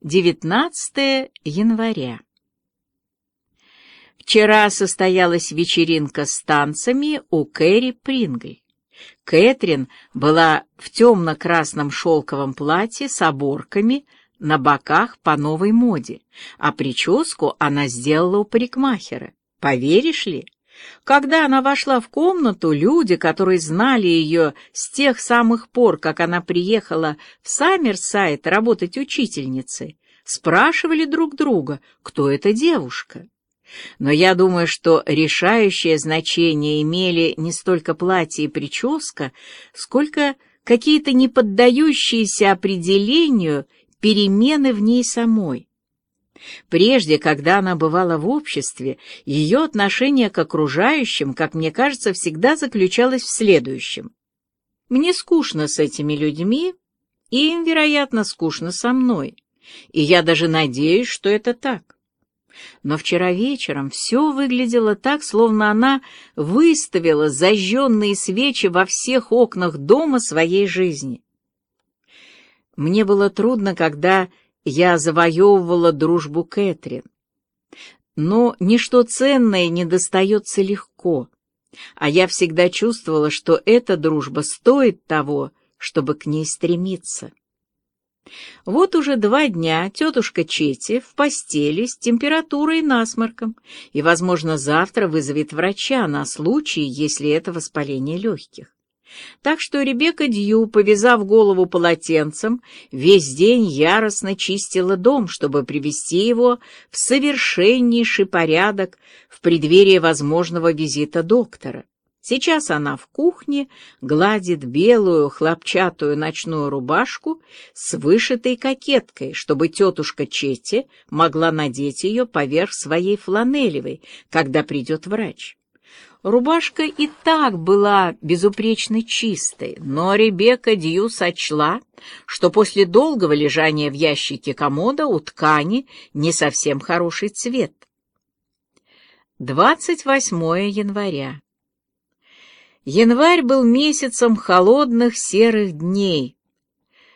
19 января. Вчера состоялась вечеринка с танцами у Кэрри Прингль. Кэтрин была в темно-красном шелковом платье с оборками на боках по новой моде, а прическу она сделала у парикмахера. Поверишь ли? Когда она вошла в комнату, люди, которые знали ее с тех самых пор, как она приехала в Саммерсайд работать учительницей, спрашивали друг друга, кто эта девушка. Но я думаю, что решающее значение имели не столько платье и прическа, сколько какие-то неподдающиеся определению перемены в ней самой. Прежде, когда она бывала в обществе, ее отношение к окружающим, как мне кажется, всегда заключалось в следующем. Мне скучно с этими людьми, и им, вероятно, скучно со мной, и я даже надеюсь, что это так. Но вчера вечером все выглядело так, словно она выставила зажженные свечи во всех окнах дома своей жизни. Мне было трудно, когда я завоевывала дружбу Кэтрин. Но ничто ценное не достается легко, а я всегда чувствовала, что эта дружба стоит того, чтобы к ней стремиться. Вот уже два дня тетушка Чети в постели с температурой и насморком, и, возможно, завтра вызовет врача на случай, если это воспаление легких. Так что Ребекка Дью, повязав голову полотенцем, весь день яростно чистила дом, чтобы привести его в совершеннейший порядок в преддверии возможного визита доктора. Сейчас она в кухне гладит белую хлопчатую ночную рубашку с вышитой кокеткой, чтобы тетушка Четти могла надеть ее поверх своей фланелевой, когда придет врач. Рубашка и так была безупречно чистой, но Ребекка Дью сочла, что после долгого лежания в ящике комода у ткани не совсем хороший цвет. 28 января. Январь был месяцем холодных серых дней,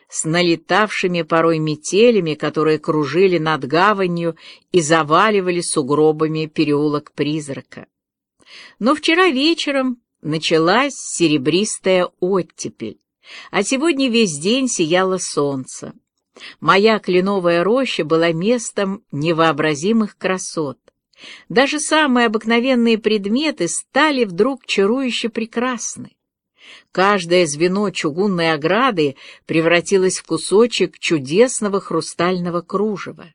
с налетавшими порой метелями, которые кружили над гаванью и заваливали сугробами переулок призрака. Но вчера вечером началась серебристая оттепель, а сегодня весь день сияло солнце. Моя кленовая роща была местом невообразимых красот. Даже самые обыкновенные предметы стали вдруг чарующе прекрасны. Каждое звено чугунной ограды превратилось в кусочек чудесного хрустального кружева.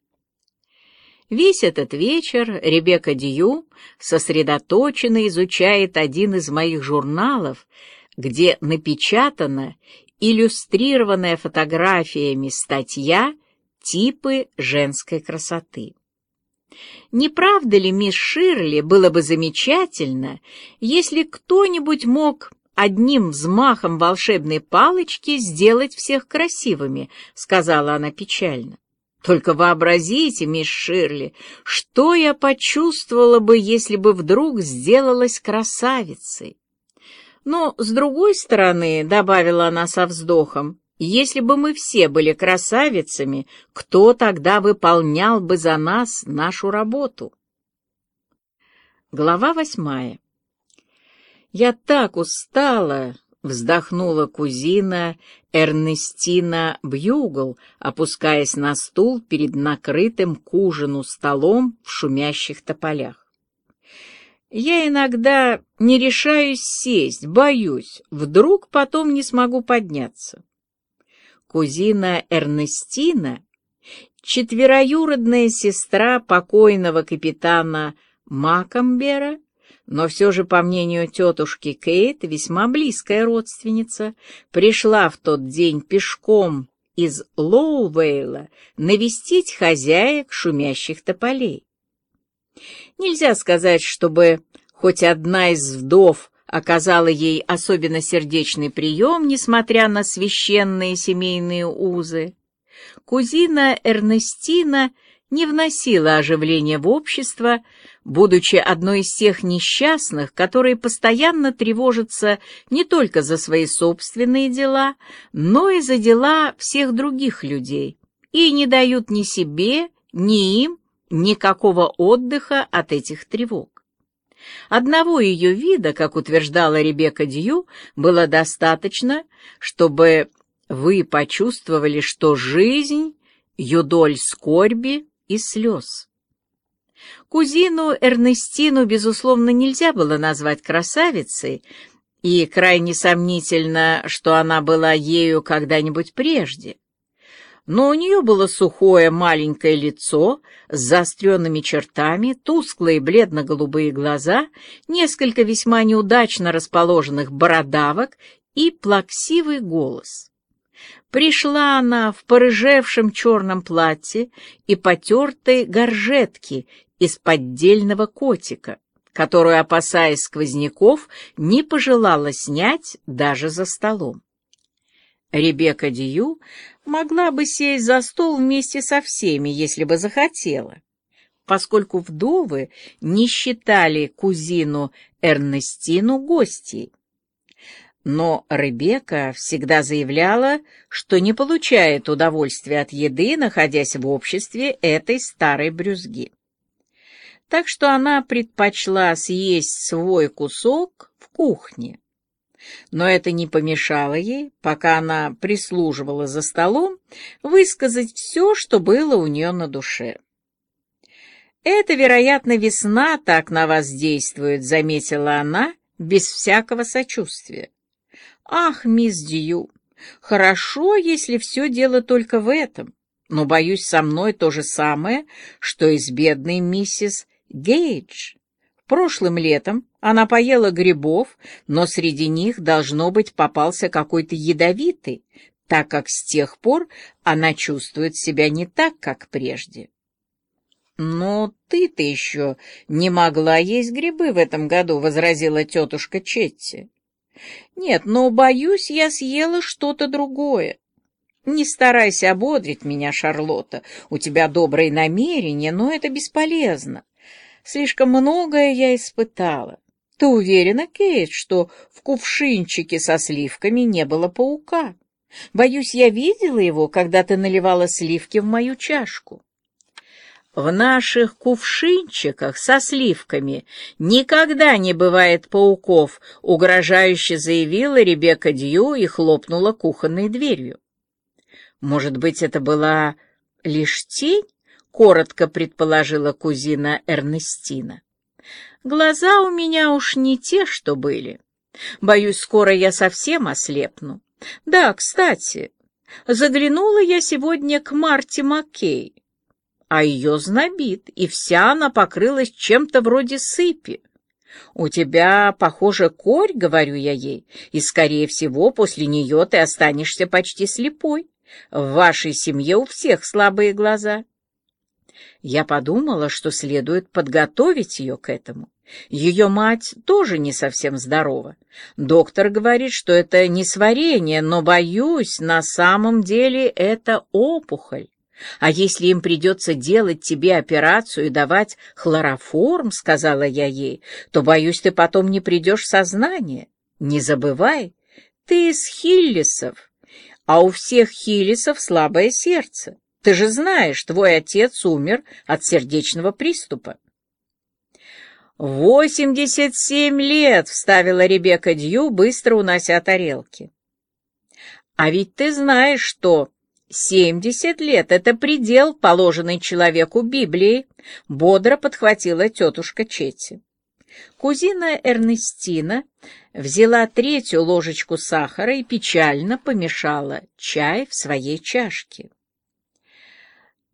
Весь этот вечер Ребекка Дью сосредоточенно изучает один из моих журналов, где напечатана иллюстрированная фотографиями статья «Типы женской красоты». Не правда ли, мисс Ширли, было бы замечательно, если кто-нибудь мог одним взмахом волшебной палочки сделать всех красивыми, сказала она печально. Только вообразите, мисс Ширли, что я почувствовала бы, если бы вдруг сделалась красавицей. Но, с другой стороны, — добавила она со вздохом, — если бы мы все были красавицами, кто тогда выполнял бы за нас нашу работу? Глава восьмая. Я так устала, вздохнула кузина Эрнестина Бьюгл, опускаясь на стул перед накрытым к ужину столом в шумящих тополях. Я иногда не решаюсь сесть, боюсь, вдруг потом не смогу подняться. Кузина Эрнестина, четвероюродная сестра покойного капитана Макамбера, но все же, по мнению тетушки Кейт, весьма близкая родственница, пришла в тот день пешком из Лоувейла навестить хозяек шумящих тополей. Нельзя сказать, чтобы хоть одна из вдов оказала ей особенно сердечный прием, несмотря на священные семейные узы. Кузина Эрнестина не вносила оживления в общество, будучи одной из тех несчастных, которые постоянно тревожатся не только за свои собственные дела, но и за дела всех других людей, и не дают ни себе, ни им никакого отдыха от этих тревог. Одного ее вида, как утверждала Ребекка Дью, было достаточно, чтобы вы почувствовали, что жизнь — юдоль скорби и слез. Кузину Эрнестину, безусловно, нельзя было назвать красавицей, и крайне сомнительно, что она была ею когда-нибудь прежде но у нее было сухое маленькое лицо с заостренными чертами, тусклые бледно-голубые глаза, несколько весьма неудачно расположенных бородавок и плаксивый голос. Пришла она в порыжевшем черном платье и потертой горжетке из поддельного котика, которую, опасаясь сквозняков, не пожелала снять даже за столом. Ребекка Дию могла бы сесть за стол вместе со всеми, если бы захотела, поскольку вдовы не считали кузину Эрнестину гостьей. Но Ребекка всегда заявляла, что не получает удовольствия от еды, находясь в обществе этой старой брюзги. Так что она предпочла съесть свой кусок в кухне но это не помешало ей, пока она прислуживала за столом, высказать все, что было у нее на душе. «Это, вероятно, весна так на вас действует», — заметила она без всякого сочувствия. «Ах, мисс Дью, хорошо, если все дело только в этом, но, боюсь, со мной то же самое, что и с бедной миссис Гейдж. Прошлым летом она поела грибов, но среди них, должно быть, попался какой-то ядовитый, так как с тех пор она чувствует себя не так, как прежде. «Но ты-то еще не могла есть грибы в этом году», — возразила тетушка Четти. «Нет, но, боюсь, я съела что-то другое. Не старайся ободрить меня, Шарлотта, у тебя добрые намерения, но это бесполезно. Слишком многое я испытала. Ты уверена, Кейт, что в кувшинчике со сливками не было паука? Боюсь, я видела его, когда ты наливала сливки в мою чашку. В наших кувшинчиках со сливками никогда не бывает пауков, угрожающе заявила Ребекка Дью и хлопнула кухонной дверью. Может быть, это была лишь тень? коротко предположила кузина Эрнестина. Глаза у меня уж не те, что были. Боюсь, скоро я совсем ослепну. Да, кстати, заглянула я сегодня к Марте Маккей, а ее знобит, и вся она покрылась чем-то вроде сыпи. «У тебя, похоже, корь», — говорю я ей, «и, скорее всего, после нее ты останешься почти слепой. В вашей семье у всех слабые глаза». Я подумала, что следует подготовить ее к этому. Ее мать тоже не совсем здорова. Доктор говорит, что это не сварение, но, боюсь, на самом деле это опухоль. А если им придется делать тебе операцию и давать хлороформ, сказала я ей, то, боюсь, ты потом не придешь в сознание. Не забывай, ты из Хиллисов, а у всех Хиллисов слабое сердце. Ты же знаешь, твой отец умер от сердечного приступа. «Восемьдесят семь лет!» — вставила Ребекка Дью, быстро унося тарелки. «А ведь ты знаешь, что семьдесят лет — это предел, положенный человеку Библией», — бодро подхватила тетушка Четти. Кузина Эрнестина взяла третью ложечку сахара и печально помешала чай в своей чашке.